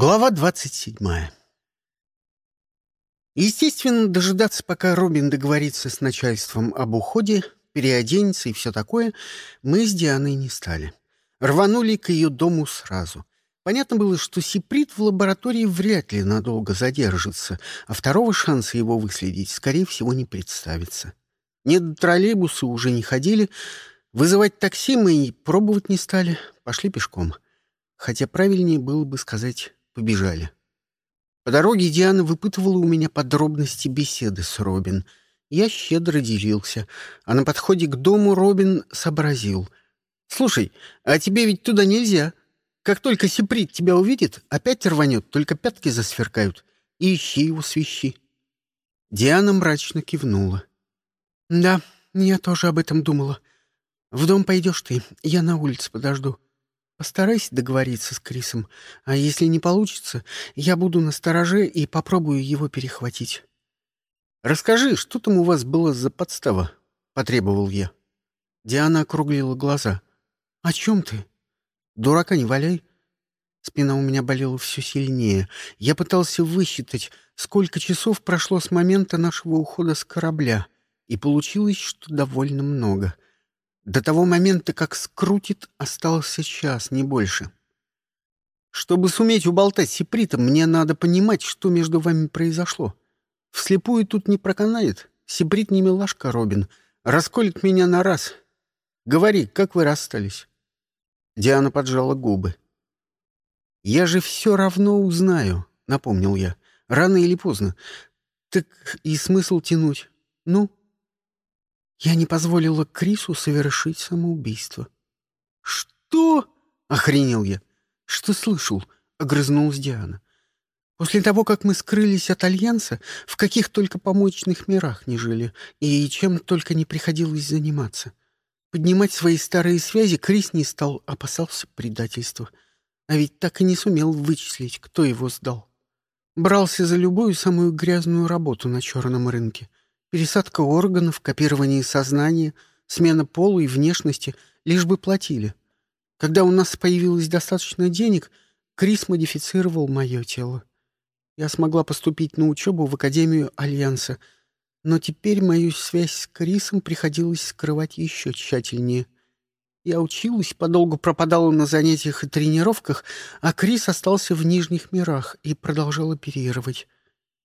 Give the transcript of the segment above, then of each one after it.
Глава двадцать седьмая. Естественно, дожидаться, пока Робин договорится с начальством об уходе, переоденется и все такое, мы с Дианой не стали. Рванули к ее дому сразу. Понятно было, что Сиприт в лаборатории вряд ли надолго задержится, а второго шанса его выследить, скорее всего, не представится. Нет, троллейбусы уже не ходили, вызывать такси мы и пробовать не стали, пошли пешком. Хотя правильнее было бы сказать побежали. По дороге Диана выпытывала у меня подробности беседы с Робин. Я щедро делился, а на подходе к дому Робин сообразил. «Слушай, а тебе ведь туда нельзя. Как только Сиприт тебя увидит, опять рванет, только пятки засверкают. И ищи его свищи». Диана мрачно кивнула. «Да, я тоже об этом думала. В дом пойдешь ты, я на улице подожду. Постарайся договориться с Крисом, а если не получится, я буду на стороже и попробую его перехватить. Расскажи, что там у вас было за подстава? потребовал я. Диана округлила глаза. О чем ты? Дурака не валяй. Спина у меня болела все сильнее. Я пытался высчитать, сколько часов прошло с момента нашего ухода с корабля, и получилось, что довольно много — до того момента, как скрутит, остался час, не больше. Чтобы суметь уболтать Сиприта, мне надо понимать, что между вами произошло. Вслепую тут не проканает. Сиприт не милашка, Робин. Расколет меня на раз. Говори, как вы расстались?» Диана поджала губы. «Я же все равно узнаю», — напомнил я. «Рано или поздно. Так и смысл тянуть. Ну?» Я не позволила Крису совершить самоубийство. «Что?» — охренел я. «Что слышал?» — огрызнулась Диана. «После того, как мы скрылись от Альянса, в каких только помощных мирах не жили, и чем только не приходилось заниматься. Поднимать свои старые связи Крис не стал, опасался предательства. А ведь так и не сумел вычислить, кто его сдал. Брался за любую самую грязную работу на черном рынке. Пересадка органов, копирование сознания, смена пола и внешности, лишь бы платили. Когда у нас появилось достаточно денег, Крис модифицировал мое тело. Я смогла поступить на учебу в Академию Альянса, но теперь мою связь с Крисом приходилось скрывать еще тщательнее. Я училась, подолгу пропадала на занятиях и тренировках, а Крис остался в Нижних мирах и продолжал оперировать.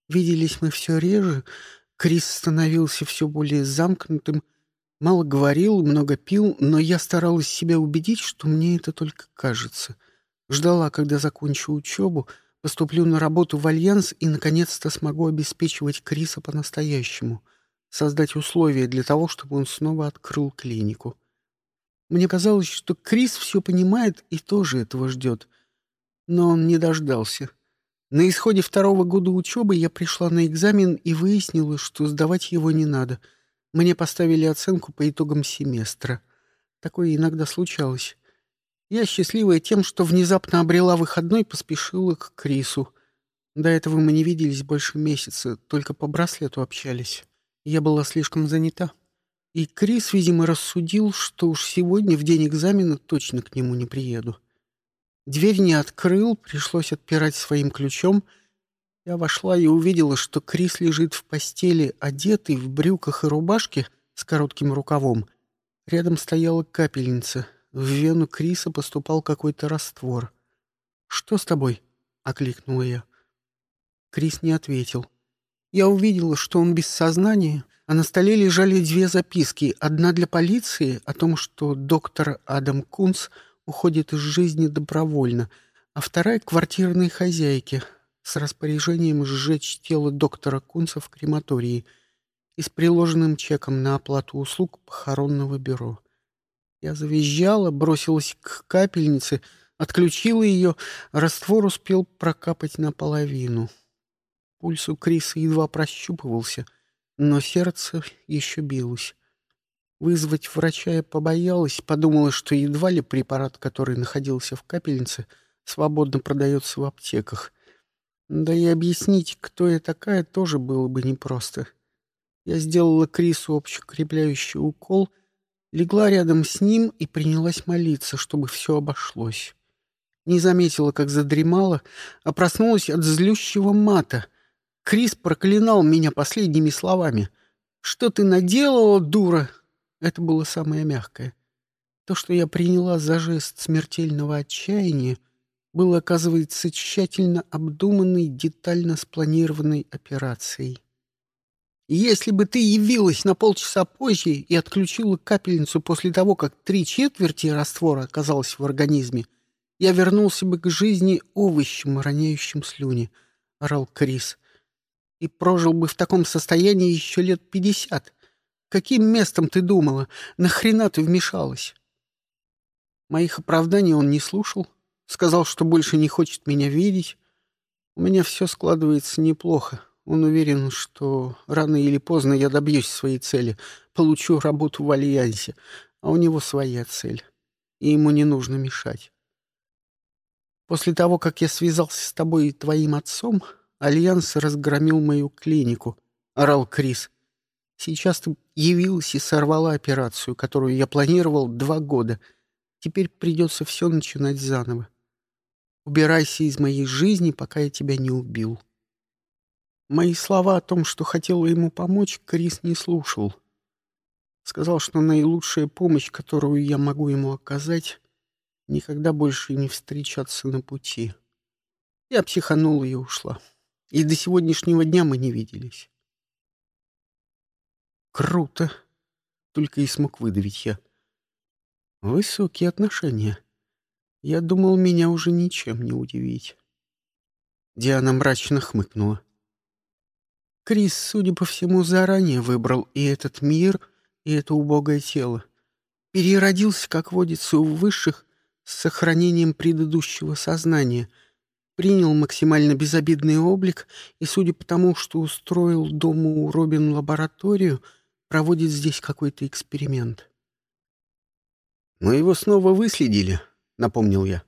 Виделись мы все реже, Крис становился все более замкнутым, мало говорил, много пил, но я старалась себя убедить, что мне это только кажется. Ждала, когда закончу учебу, поступлю на работу в Альянс и, наконец-то, смогу обеспечивать Криса по-настоящему, создать условия для того, чтобы он снова открыл клинику. Мне казалось, что Крис все понимает и тоже этого ждет. Но он не дождался. На исходе второго года учебы я пришла на экзамен и выяснила, что сдавать его не надо. Мне поставили оценку по итогам семестра. Такое иногда случалось. Я, счастливая тем, что внезапно обрела выходной, поспешила к Крису. До этого мы не виделись больше месяца, только по браслету общались. Я была слишком занята. И Крис, видимо, рассудил, что уж сегодня, в день экзамена, точно к нему не приеду. Дверь не открыл, пришлось отпирать своим ключом. Я вошла и увидела, что Крис лежит в постели, одетый в брюках и рубашке с коротким рукавом. Рядом стояла капельница. В вену Криса поступал какой-то раствор. «Что с тобой?» — окликнула я. Крис не ответил. Я увидела, что он без сознания, а на столе лежали две записки. Одна для полиции о том, что доктор Адам Кунц — уходит из жизни добровольно, а вторая — квартирной хозяйке с распоряжением сжечь тело доктора Кунца в крематории и с приложенным чеком на оплату услуг похоронного бюро. Я завизжала, бросилась к капельнице, отключила ее, раствор успел прокапать наполовину. Пульс у Криса едва прощупывался, но сердце еще билось. Вызвать врача я побоялась, подумала, что едва ли препарат, который находился в капельнице, свободно продается в аптеках. Да и объяснить, кто я такая, тоже было бы непросто. Я сделала Крису общекрепляющий укол, легла рядом с ним и принялась молиться, чтобы все обошлось. Не заметила, как задремала, а проснулась от злющего мата. Крис проклинал меня последними словами. «Что ты наделала, дура?» Это было самое мягкое. То, что я приняла за жест смертельного отчаяния, было, оказывается, тщательно обдуманной, детально спланированной операцией. Если бы ты явилась на полчаса позже и отключила капельницу после того, как три четверти раствора оказалось в организме, я вернулся бы к жизни овощем, роняющим слюни, — орал Крис, — и прожил бы в таком состоянии еще лет пятьдесят. Каким местом ты думала? Нахрена ты вмешалась? Моих оправданий он не слушал, сказал, что больше не хочет меня видеть. У меня все складывается неплохо. Он уверен, что рано или поздно я добьюсь своей цели, получу работу в Альянсе, а у него своя цель, и ему не нужно мешать. После того, как я связался с тобой и твоим отцом, Альянс разгромил мою клинику, — орал Крис. Сейчас ты явилась и сорвала операцию, которую я планировал два года. Теперь придется все начинать заново. Убирайся из моей жизни, пока я тебя не убил. Мои слова о том, что хотела ему помочь, Крис не слушал. Сказал, что наилучшая помощь, которую я могу ему оказать, никогда больше не встречаться на пути. Я психанула и ушла. И до сегодняшнего дня мы не виделись. Круто. Только и смог выдавить я. Высокие отношения. Я думал, меня уже ничем не удивить. Диана мрачно хмыкнула. Крис, судя по всему, заранее выбрал и этот мир, и это убогое тело. Переродился, как водится у высших, с сохранением предыдущего сознания, принял максимально безобидный облик и, судя по тому, что устроил дому Робин лабораторию, проводит здесь какой-то эксперимент. «Мы его снова выследили», — напомнил я.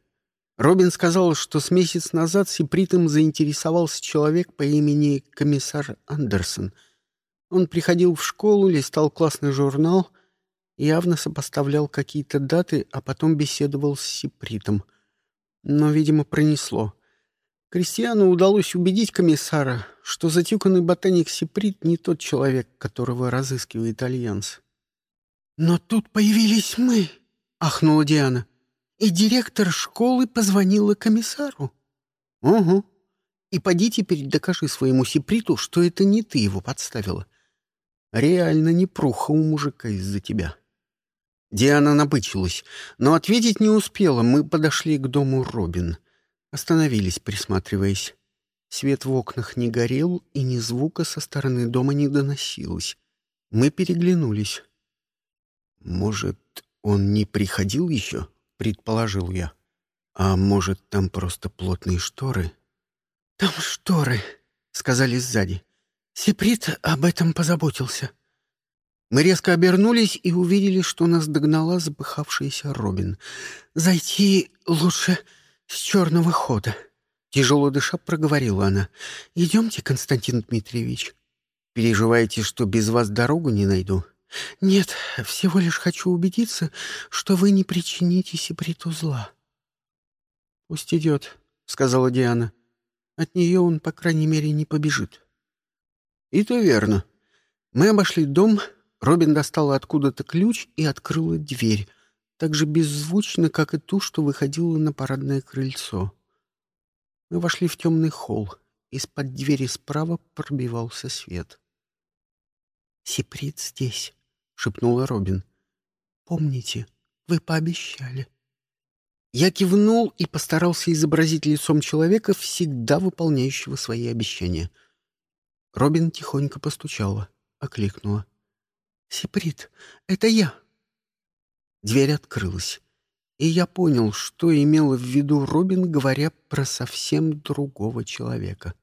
Робин сказал, что с месяц назад Сипритом заинтересовался человек по имени комиссар Андерсон. Он приходил в школу, листал классный журнал — явно сопоставлял какие-то даты, а потом беседовал с Сипритом. Но, видимо, пронесло. Кристиану удалось убедить комиссара, что затюканный ботаник Сиприт не тот человек, которого разыскивает Альянс. «Но тут появились мы», — ахнула Диана. «И директор школы позвонила комиссару». «Угу. И поди теперь докажи своему Сиприту, что это не ты его подставила. Реально не пруха у мужика из-за тебя». Диана набычилась, но ответить не успела. Мы подошли к дому Робин. Остановились, присматриваясь. Свет в окнах не горел, и ни звука со стороны дома не доносилось. Мы переглянулись. «Может, он не приходил еще?» — предположил я. «А может, там просто плотные шторы?» «Там шторы», — сказали сзади. Сеприт об этом позаботился. Мы резко обернулись и увидели, что нас догнала запыхавшаяся Робин. «Зайти лучше с черного хода», — тяжело дыша проговорила она. «Идемте, Константин Дмитриевич». «Переживаете, что без вас дорогу не найду?» «Нет, всего лишь хочу убедиться, что вы не причините Сиприту зла». «Пусть идет», — сказала Диана. «От нее он, по крайней мере, не побежит». «И то верно. Мы обошли дом, Робин достала откуда-то ключ и открыла дверь, так же беззвучно, как и ту, что выходила на парадное крыльцо. Мы вошли в темный холл. Из-под двери справа пробивался свет. «Сиприт здесь», — шепнула Робин. «Помните, вы пообещали». Я кивнул и постарался изобразить лицом человека, всегда выполняющего свои обещания. Робин тихонько постучала, окликнула. «Сиприт, это я!» Дверь открылась, и я понял, что имела в виду Робин, говоря про совсем другого человека.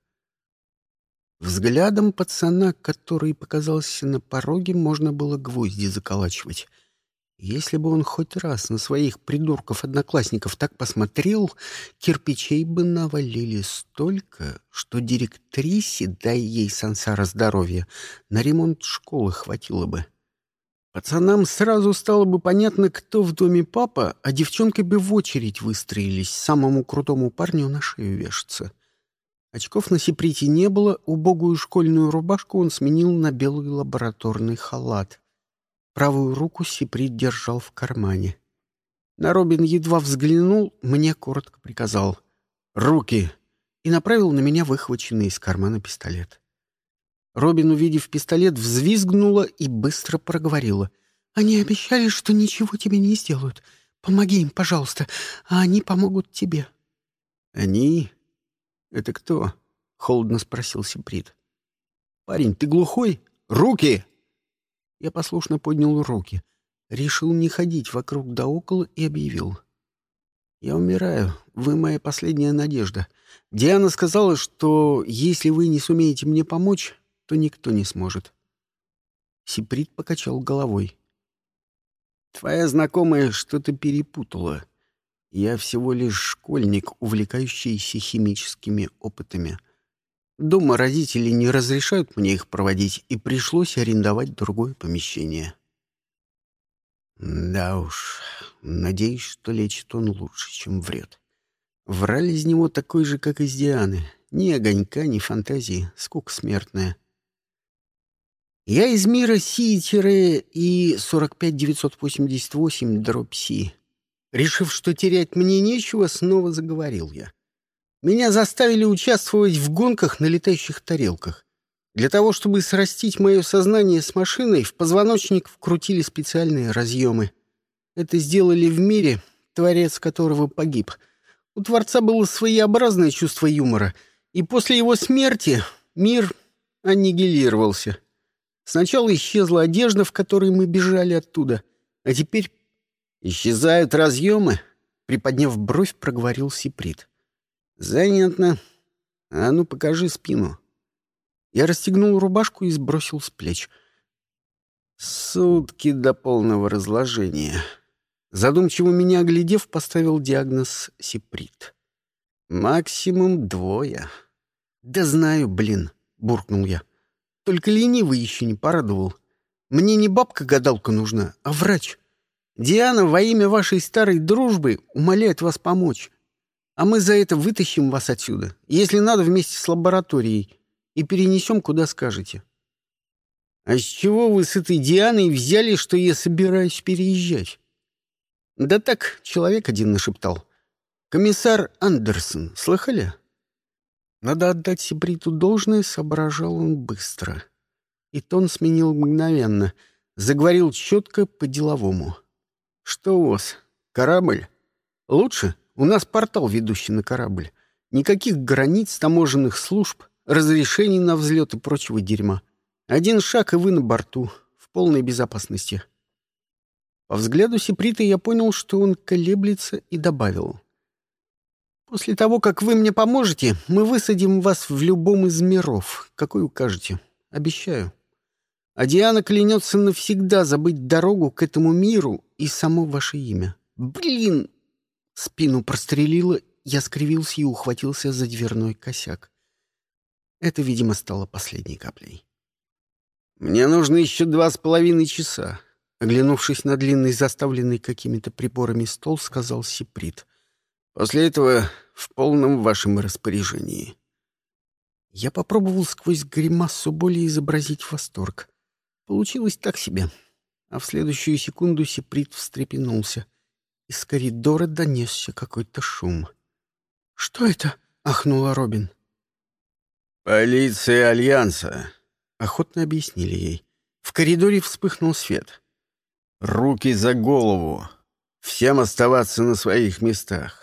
Взглядом пацана, который показался на пороге, можно было гвозди заколачивать — если бы он хоть раз на своих придурков-одноклассников так посмотрел, кирпичей бы навалили столько, что директрисе, дай ей сансара здоровья, на ремонт школы хватило бы. Пацанам сразу стало бы понятно, кто в доме папа, а девчонки бы в очередь выстроились самому крутому парню на шею вешаться. Очков на сеприте не было, убогую школьную рубашку он сменил на белый лабораторный халат. Правую руку сеприт держал в кармане. На Робин едва взглянул, мне коротко приказал «Руки!» и направил на меня выхваченный из кармана пистолет. Робин, увидев пистолет, взвизгнула и быстро проговорила. «Они обещали, что ничего тебе не сделают. Помоги им, пожалуйста, а они помогут тебе». «Они? Это кто?» — холодно спросил Сиприд. «Парень, ты глухой? Руки!» Я послушно поднял руки. Решил не ходить вокруг да около и объявил. «Я умираю. Вы моя последняя надежда. Диана сказала, что если вы не сумеете мне помочь, то никто не сможет. Сиприт покачал головой. «Твоя знакомая что-то перепутала. Я всего лишь школьник, увлекающийся химическими опытами. Дома родители не разрешают мне их проводить, и пришлось арендовать другое помещение». Да уж, надеюсь, что лечит он лучше, чем врет. Враль из него такой же, как из Дианы. Ни огонька, ни фантазии, скука смертная. Я из мира Си-и 45988 дробь Си. Решив, что терять мне нечего, снова заговорил я. Меня заставили участвовать в гонках на летающих тарелках. Для того, чтобы срастить мое сознание с машиной, в позвоночник вкрутили специальные разъемы. Это сделали в мире, творец которого погиб. У Творца было своеобразное чувство юмора, и после его смерти мир аннигилировался. Сначала исчезла одежда, в которой мы бежали оттуда, а теперь исчезают разъемы, приподняв бровь, проговорил Сиприт. Занятно. А ну, покажи спину. Я расстегнул рубашку и сбросил с плеч. Сутки до полного разложения. Задумчиво меня оглядев, поставил диагноз Сиприт. Максимум двое. Да знаю, блин, буркнул я. Только ленивый еще не порадовал. Мне не бабка-гадалка нужна, а врач. Диана во имя вашей старой дружбы умоляет вас помочь. А мы за это вытащим вас отсюда, если надо, вместе с лабораторией, и перенесем, куда скажете. А с чего вы с этой Дианой взяли, что я собираюсь переезжать? Да так, человек один нашептал. Комиссар Андерсон, слыхали? Надо отдать Сибриту должное, соображал он быстро. И тон сменил мгновенно. Заговорил четко по-деловому. «Что у вас? Корабль? Лучше? У нас портал, ведущий на корабль. Никаких границ, таможенных служб, разрешений на взлет и прочего дерьма. Один шаг, и вы на борту, в полной безопасности». По взгляду Сиприта я понял, что он колеблется, и добавил. После того, как вы мне поможете, мы высадим вас в любом из миров, какой укажете. Обещаю. А Диана клянется навсегда забыть дорогу к этому миру и само ваше имя. Блин! Спину прострелило, я скривился и ухватился за дверной косяк. Это, видимо, стало последней каплей. «Мне нужно еще два с половиной часа», — оглянувшись на длинный, заставленный какими-то приборами стол, сказал Сиприт. «После этого в полном вашем распоряжении». Я попробовал сквозь гримасу боли изобразить восторг. Получилось так себе. А в следующую секунду Сиприт встрепенулся. Из коридора донесся какой-то шум. «Что это?» — ахнула Робин. «Полиция Альянса», — охотно объяснили ей. В коридоре вспыхнул свет. «Руки за голову! Всем оставаться на своих местах!»